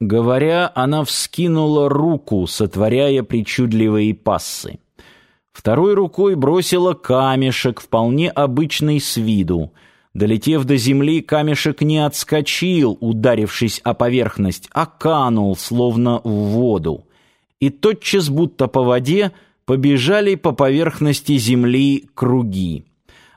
Говоря, она вскинула руку, сотворяя причудливые пассы. Второй рукой бросила камешек, вполне обычный с виду. Долетев до земли, камешек не отскочил, ударившись о поверхность, а канул, словно в воду. И тотчас, будто по воде, побежали по поверхности земли круги.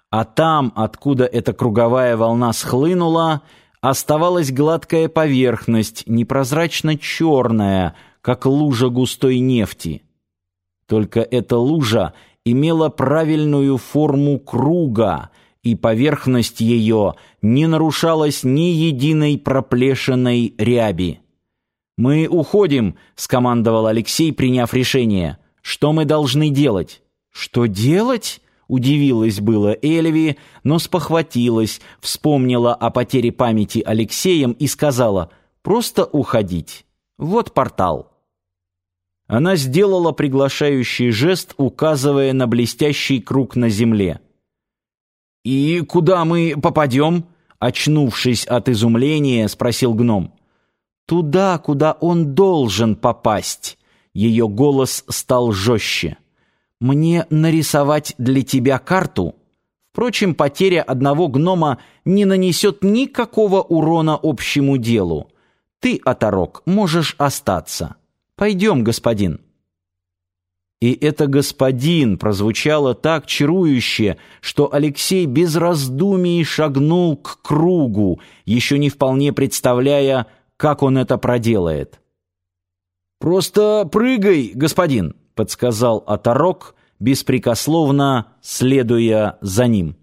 А там, откуда эта круговая волна схлынула, оставалась гладкая поверхность, непрозрачно черная, как лужа густой нефти. Только эта лужа имела правильную форму круга, и поверхность ее не нарушалась ни единой проплешиной ряби. «Мы уходим», — скомандовал Алексей, приняв решение. «Что мы должны делать?» «Что делать?» Удивилась было Эльви, но спохватилась, вспомнила о потере памяти Алексеем и сказала «Просто уходить. Вот портал». Она сделала приглашающий жест, указывая на блестящий круг на земле. «И куда мы попадем?» Очнувшись от изумления, спросил гном. «Туда, куда он должен попасть». Ее голос стал жестче. «Мне нарисовать для тебя карту?» Впрочем, потеря одного гнома не нанесет никакого урона общему делу. Ты, оторок, можешь остаться. Пойдем, господин». И это «господин» прозвучало так чарующе, что Алексей без раздумий шагнул к кругу, еще не вполне представляя, как он это проделает. «Просто прыгай, господин!» Подсказал оторок, беспрекословно следуя за ним.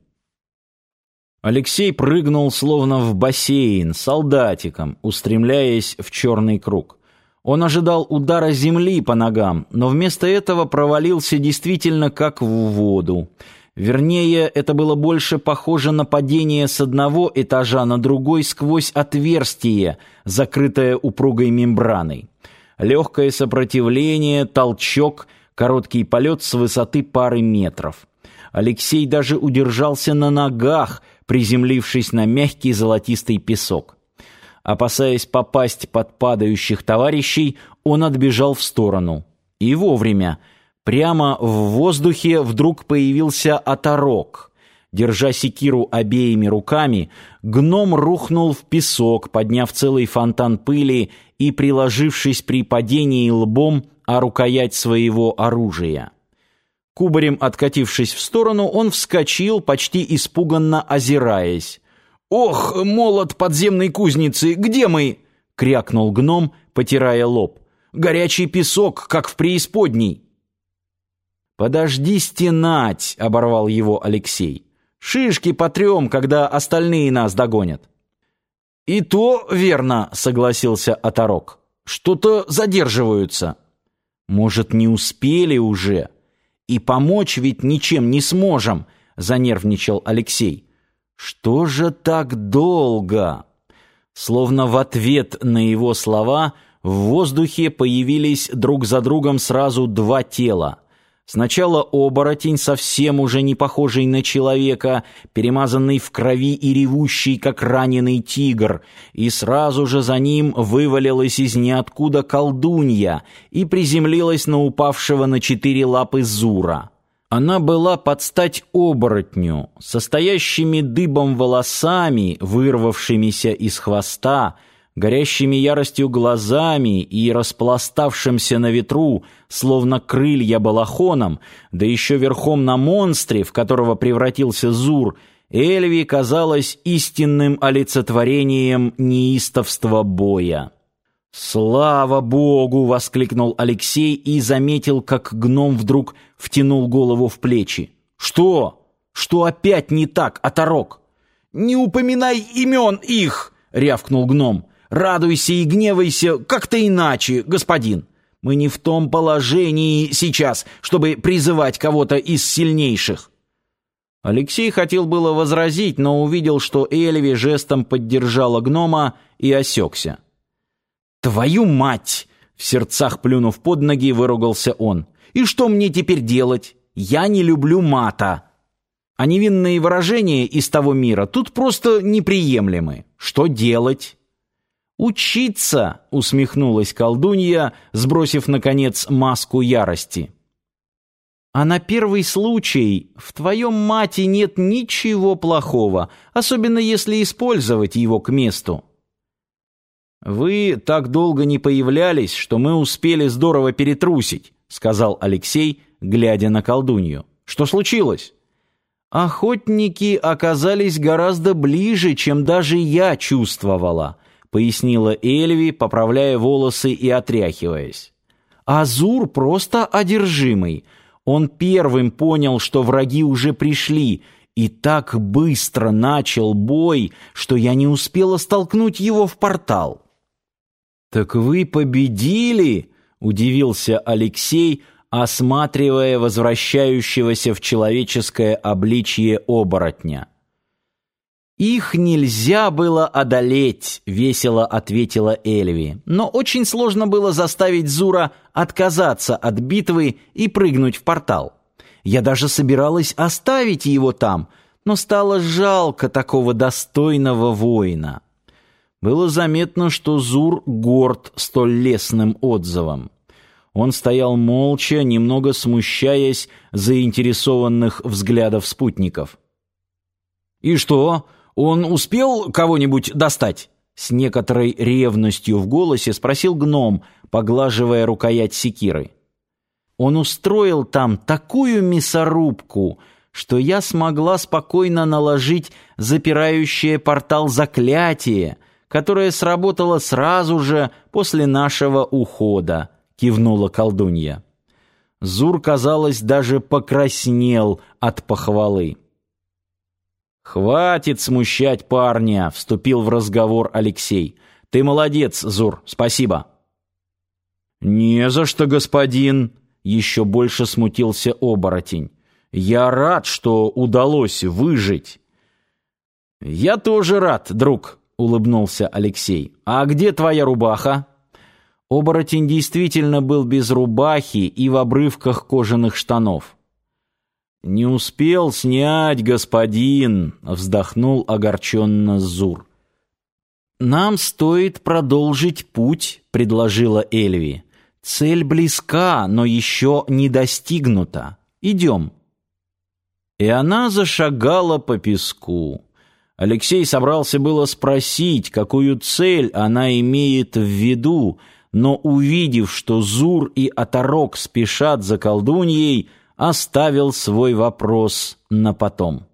Алексей прыгнул словно в бассейн, солдатиком, устремляясь в черный круг. Он ожидал удара земли по ногам, но вместо этого провалился действительно как в воду. Вернее, это было больше похоже на падение с одного этажа на другой сквозь отверстие, закрытое упругой мембраной легкое сопротивление, толчок, короткий полет с высоты пары метров. Алексей даже удержался на ногах, приземлившись на мягкий золотистый песок. Опасаясь попасть под падающих товарищей, он отбежал в сторону. И вовремя. Прямо в воздухе вдруг появился оторок. Держа секиру обеими руками, гном рухнул в песок, подняв целый фонтан пыли и приложившись при падении лбом о рукоять своего оружия. Кубарем откатившись в сторону, он вскочил, почти испуганно озираясь. «Ох, молот подземной кузницы, где мы?» — крякнул гном, потирая лоб. «Горячий песок, как в преисподней». «Подожди стенать!» — оборвал его Алексей. Шишки потрем, когда остальные нас догонят. И то верно, согласился Оторок. Что-то задерживаются. Может, не успели уже? И помочь ведь ничем не сможем, занервничал Алексей. Что же так долго? Словно в ответ на его слова в воздухе появились друг за другом сразу два тела. Сначала оборотень, совсем уже не похожий на человека, перемазанный в крови и ревущий, как раненый тигр, и сразу же за ним вывалилась из ниоткуда колдунья и приземлилась на упавшего на четыре лапы Зура. Она была под стать оборотню, состоящими дыбом волосами, вырвавшимися из хвоста, горящими яростью глазами и распластавшимся на ветру, словно крылья балахоном, да еще верхом на монстре, в которого превратился Зур, Эльви казалась истинным олицетворением неистовства боя. «Слава Богу!» — воскликнул Алексей и заметил, как гном вдруг втянул голову в плечи. «Что? Что опять не так, оторок?» «Не упоминай имен их!» — рявкнул гном. Радуйся и гневайся как-то иначе, господин. Мы не в том положении сейчас, чтобы призывать кого-то из сильнейших». Алексей хотел было возразить, но увидел, что Эльви жестом поддержала гнома и осекся. «Твою мать!» — в сердцах плюнув под ноги, выругался он. «И что мне теперь делать? Я не люблю мата!» А невинные выражения из того мира тут просто неприемлемы. Что делать? «Учиться!» — усмехнулась колдунья, сбросив, наконец, маску ярости. «А на первый случай в твоем мате нет ничего плохого, особенно если использовать его к месту». «Вы так долго не появлялись, что мы успели здорово перетрусить», — сказал Алексей, глядя на колдунью. «Что случилось?» «Охотники оказались гораздо ближе, чем даже я чувствовала», — пояснила Эльви, поправляя волосы и отряхиваясь. «Азур просто одержимый. Он первым понял, что враги уже пришли, и так быстро начал бой, что я не успела столкнуть его в портал». «Так вы победили?» — удивился Алексей, — осматривая возвращающегося в человеческое обличье оборотня. «Их нельзя было одолеть», — весело ответила Эльви. «Но очень сложно было заставить Зура отказаться от битвы и прыгнуть в портал. Я даже собиралась оставить его там, но стало жалко такого достойного воина». Было заметно, что Зур горд столь лестным отзывом. Он стоял молча, немного смущаясь заинтересованных взглядов спутников. «И что, он успел кого-нибудь достать?» С некоторой ревностью в голосе спросил гном, поглаживая рукоять секиры. «Он устроил там такую мясорубку, что я смогла спокойно наложить запирающее портал заклятие, которое сработало сразу же после нашего ухода», — кивнула колдунья. Зур, казалось, даже покраснел от похвалы. «Хватит смущать парня», — вступил в разговор Алексей. «Ты молодец, Зур, спасибо». «Не за что, господин», — еще больше смутился оборотень. «Я рад, что удалось выжить». «Я тоже рад, друг», — улыбнулся Алексей. «А где твоя рубаха?» Оборотень действительно был без рубахи и в обрывках кожаных штанов. «Не успел снять, господин!» — вздохнул огорченно Зур. «Нам стоит продолжить путь», — предложила Эльви. «Цель близка, но еще не достигнута. Идем». И она зашагала по песку. Алексей собрался было спросить, какую цель она имеет в виду, но, увидев, что Зур и Оторок спешат за колдуньей, оставил свой вопрос на потом.